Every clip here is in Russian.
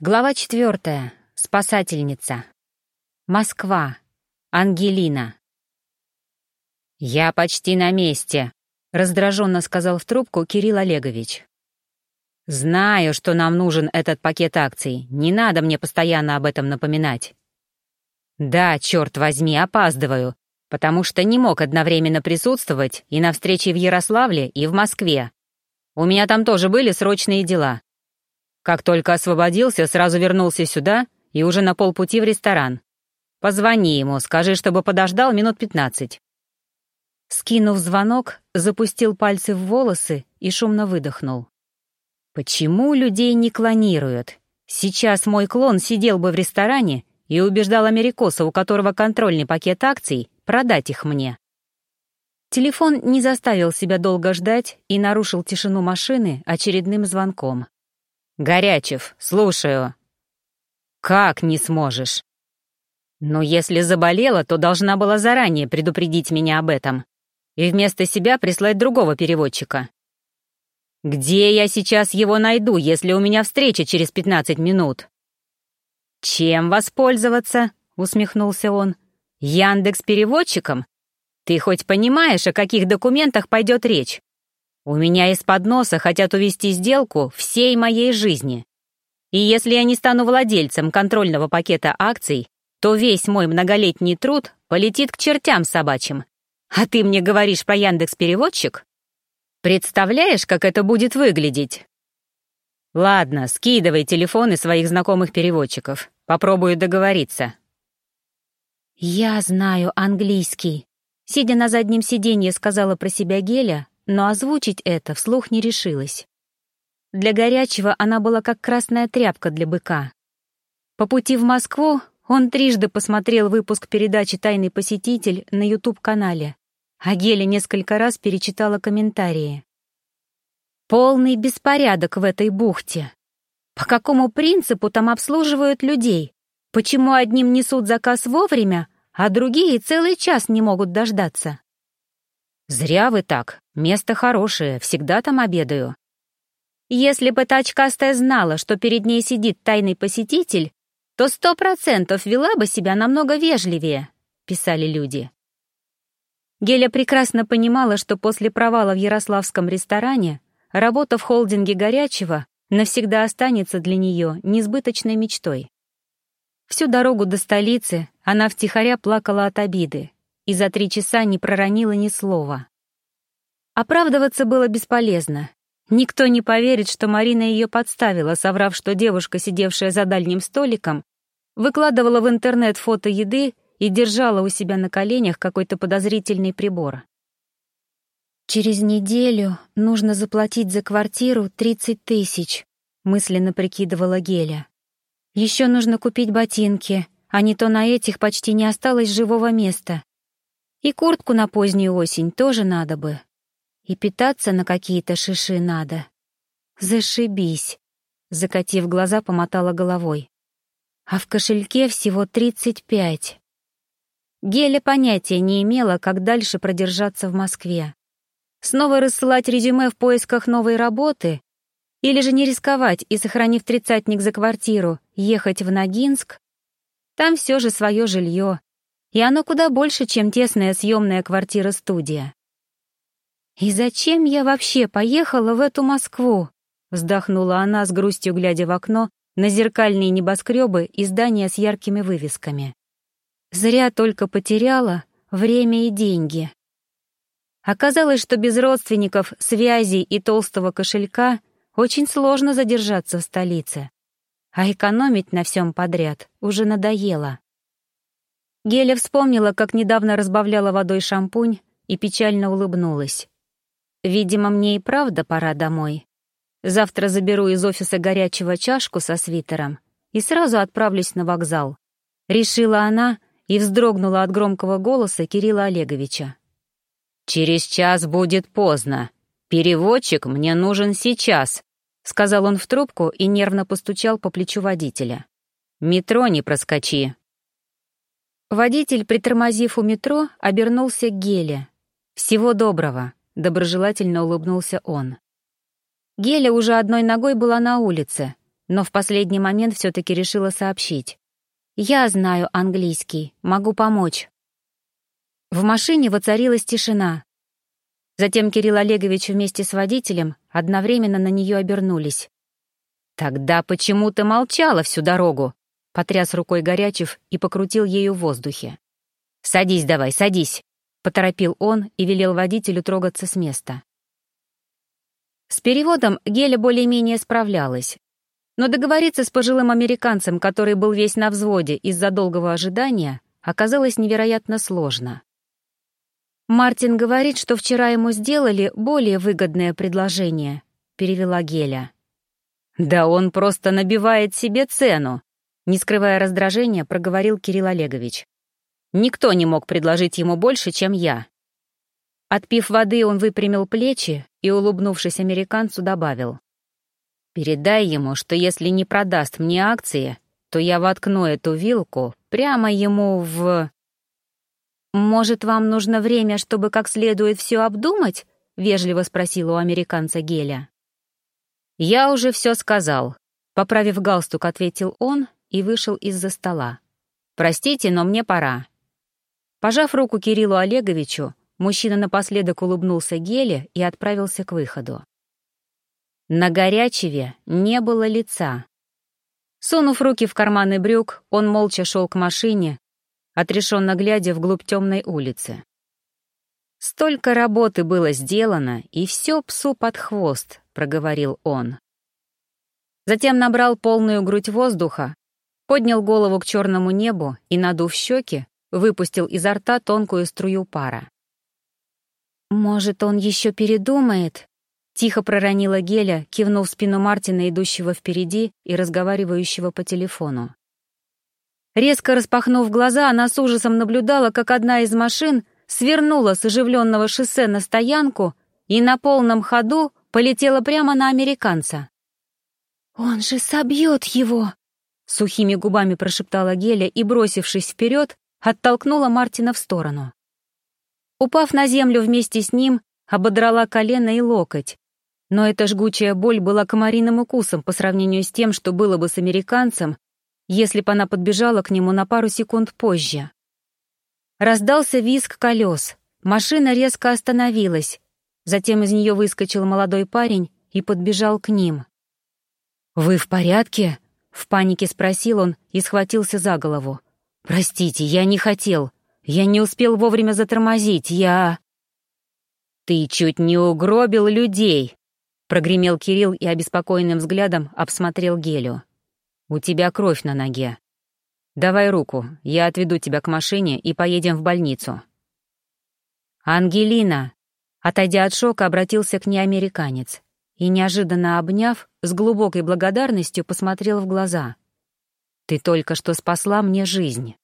Глава четвертая. Спасательница. Москва. Ангелина. «Я почти на месте», — раздраженно сказал в трубку Кирилл Олегович. «Знаю, что нам нужен этот пакет акций. Не надо мне постоянно об этом напоминать». «Да, черт возьми, опаздываю, потому что не мог одновременно присутствовать и на встрече в Ярославле, и в Москве. У меня там тоже были срочные дела. Как только освободился, сразу вернулся сюда и уже на полпути в ресторан. Позвони ему, скажи, чтобы подождал минут пятнадцать». Скинув звонок, запустил пальцы в волосы и шумно выдохнул. «Почему людей не клонируют? Сейчас мой клон сидел бы в ресторане и убеждал америкоса, у которого контрольный пакет акций, продать их мне». Телефон не заставил себя долго ждать и нарушил тишину машины очередным звонком. «Горячев, слушаю». «Как не сможешь?» «Ну, если заболела, то должна была заранее предупредить меня об этом и вместо себя прислать другого переводчика». «Где я сейчас его найду, если у меня встреча через пятнадцать минут?» «Чем воспользоваться?» — усмехнулся он. «Яндекс переводчиком? Ты хоть понимаешь, о каких документах пойдет речь? У меня из-под носа хотят увести сделку всей моей жизни. И если я не стану владельцем контрольного пакета акций, то весь мой многолетний труд полетит к чертям собачьим. А ты мне говоришь про Яндекс-переводчик? Представляешь, как это будет выглядеть? Ладно, скидывай телефоны своих знакомых переводчиков. Попробую договориться. Я знаю английский. Сидя на заднем сиденье, сказала про себя Геля, но озвучить это вслух не решилась. Для горячего она была как красная тряпка для быка. По пути в Москву он трижды посмотрел выпуск передачи «Тайный посетитель» на YouTube-канале, а Геля несколько раз перечитала комментарии. Полный беспорядок в этой бухте. По какому принципу там обслуживают людей? Почему одним несут заказ вовремя, а другие целый час не могут дождаться? «Зря вы так. Место хорошее, всегда там обедаю». Если бы та очкастая знала, что перед ней сидит тайный посетитель, то сто процентов вела бы себя намного вежливее, писали люди. Геля прекрасно понимала, что после провала в ярославском ресторане работа в холдинге горячего навсегда останется для нее несбыточной мечтой. Всю дорогу до столицы она втихаря плакала от обиды, и за три часа не проронила ни слова. Оправдываться было бесполезно. Никто не поверит, что Марина ее подставила, соврав, что девушка, сидевшая за дальним столиком, выкладывала в интернет фото еды и держала у себя на коленях какой-то подозрительный прибор. «Через неделю нужно заплатить за квартиру 30 тысяч», — мысленно прикидывала Геля. «Еще нужно купить ботинки, а не то на этих почти не осталось живого места. И куртку на позднюю осень тоже надо бы. И питаться на какие-то шиши надо. Зашибись. Закатив глаза, помотала головой. А в кошельке всего тридцать пять. Геля понятия не имела, как дальше продержаться в Москве. Снова рассылать резюме в поисках новой работы? Или же не рисковать и, сохранив тридцатник за квартиру, ехать в Ногинск? Там все же свое жилье, и оно куда больше, чем тесная съемная квартира-студия. «И зачем я вообще поехала в эту Москву?» вздохнула она с грустью, глядя в окно на зеркальные небоскребы и здания с яркими вывесками. «Зря только потеряла время и деньги». Оказалось, что без родственников, связей и толстого кошелька очень сложно задержаться в столице. А экономить на всем подряд уже надоело. Геля вспомнила, как недавно разбавляла водой шампунь и печально улыбнулась. «Видимо, мне и правда пора домой. Завтра заберу из офиса горячего чашку со свитером и сразу отправлюсь на вокзал», — решила она и вздрогнула от громкого голоса Кирилла Олеговича. «Через час будет поздно. Переводчик мне нужен сейчас», — сказал он в трубку и нервно постучал по плечу водителя. «Метро не проскочи». Водитель, притормозив у метро, обернулся к Геле. «Всего доброго», — доброжелательно улыбнулся он. Геля уже одной ногой была на улице, но в последний момент все-таки решила сообщить. «Я знаю английский, могу помочь». В машине воцарилась тишина. Затем Кирилл Олегович вместе с водителем одновременно на нее обернулись. «Тогда почему ты молчала всю дорогу?» — потряс рукой Горячев и покрутил ею в воздухе. «Садись давай, садись!» — поторопил он и велел водителю трогаться с места. С переводом Геля более-менее справлялась, но договориться с пожилым американцем, который был весь на взводе из-за долгого ожидания, оказалось невероятно сложно. «Мартин говорит, что вчера ему сделали более выгодное предложение», — перевела Геля. «Да он просто набивает себе цену», — не скрывая раздражения, проговорил Кирилл Олегович. «Никто не мог предложить ему больше, чем я». Отпив воды, он выпрямил плечи и, улыбнувшись американцу, добавил. «Передай ему, что если не продаст мне акции, то я воткну эту вилку прямо ему в...» «Может, вам нужно время, чтобы как следует все обдумать?» — вежливо спросила у американца Геля. «Я уже все сказал», — поправив галстук, ответил он и вышел из-за стола. «Простите, но мне пора». Пожав руку Кириллу Олеговичу, мужчина напоследок улыбнулся Геле и отправился к выходу. На Горячеве не было лица. Сунув руки в карманы брюк, он молча шел к машине, отрешенно глядя вглубь темной улицы. «Столько работы было сделано, и все псу под хвост», — проговорил он. Затем набрал полную грудь воздуха, поднял голову к черному небу и, надув щеки, выпустил изо рта тонкую струю пара. «Может, он еще передумает?» — тихо проронила Геля, кивнув спину Мартина, идущего впереди и разговаривающего по телефону. Резко распахнув глаза, она с ужасом наблюдала, как одна из машин свернула с оживленного шоссе на стоянку и на полном ходу полетела прямо на американца. «Он же собьет его!» — сухими губами прошептала Геля и, бросившись вперед, оттолкнула Мартина в сторону. Упав на землю вместе с ним, ободрала колено и локоть. Но эта жгучая боль была комариным укусом по сравнению с тем, что было бы с американцем, если бы она подбежала к нему на пару секунд позже. Раздался визг колес. Машина резко остановилась. Затем из нее выскочил молодой парень и подбежал к ним. «Вы в порядке?» — в панике спросил он и схватился за голову. «Простите, я не хотел. Я не успел вовремя затормозить. Я...» «Ты чуть не угробил людей!» — прогремел Кирилл и обеспокоенным взглядом обсмотрел Гелю. «У тебя кровь на ноге. Давай руку, я отведу тебя к машине и поедем в больницу». «Ангелина!» Отойдя от шока, обратился к ней американец и, неожиданно обняв, с глубокой благодарностью посмотрел в глаза. «Ты только что спасла мне жизнь».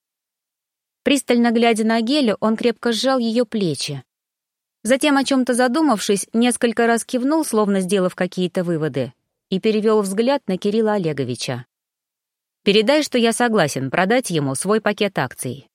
Пристально глядя на Гелю, он крепко сжал ее плечи. Затем, о чем-то задумавшись, несколько раз кивнул, словно сделав какие-то выводы, и перевел взгляд на Кирилла Олеговича. Передай, что я согласен продать ему свой пакет акций.